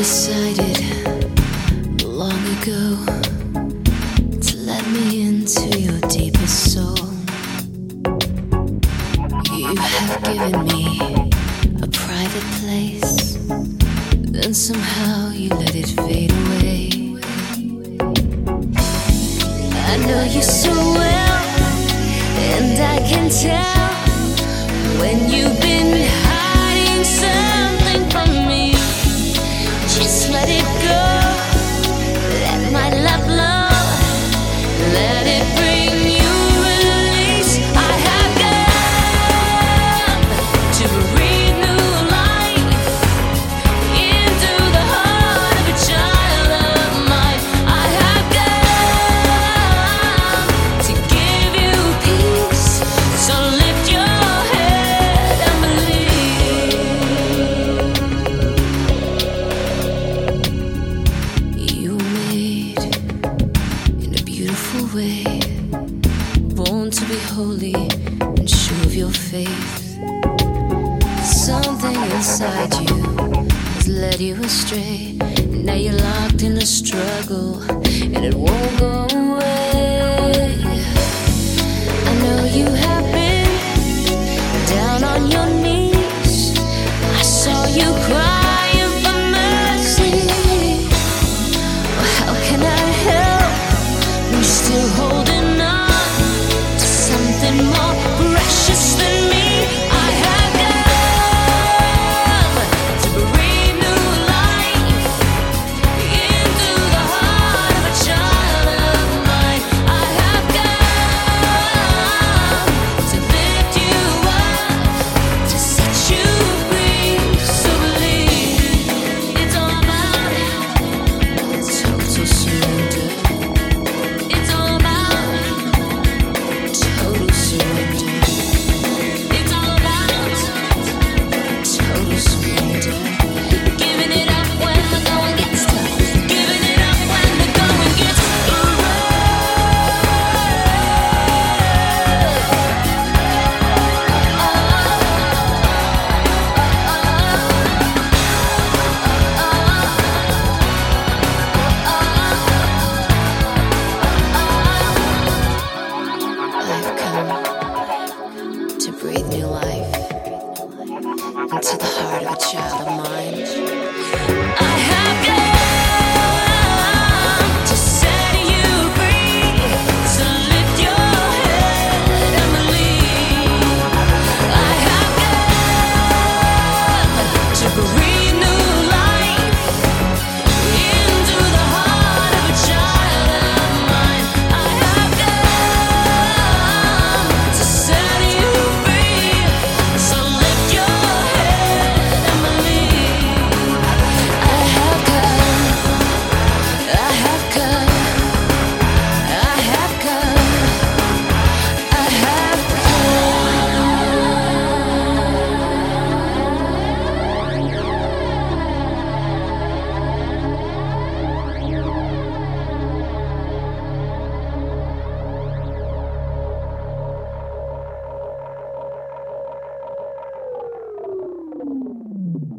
decided long ago You have given me a private place, then somehow you let it fade away. I know you so well, and I can tell. to be holy and sure of your faith. Something inside you has led you astray. Now you're locked in a struggle and it won't go into the heart of a child of mine.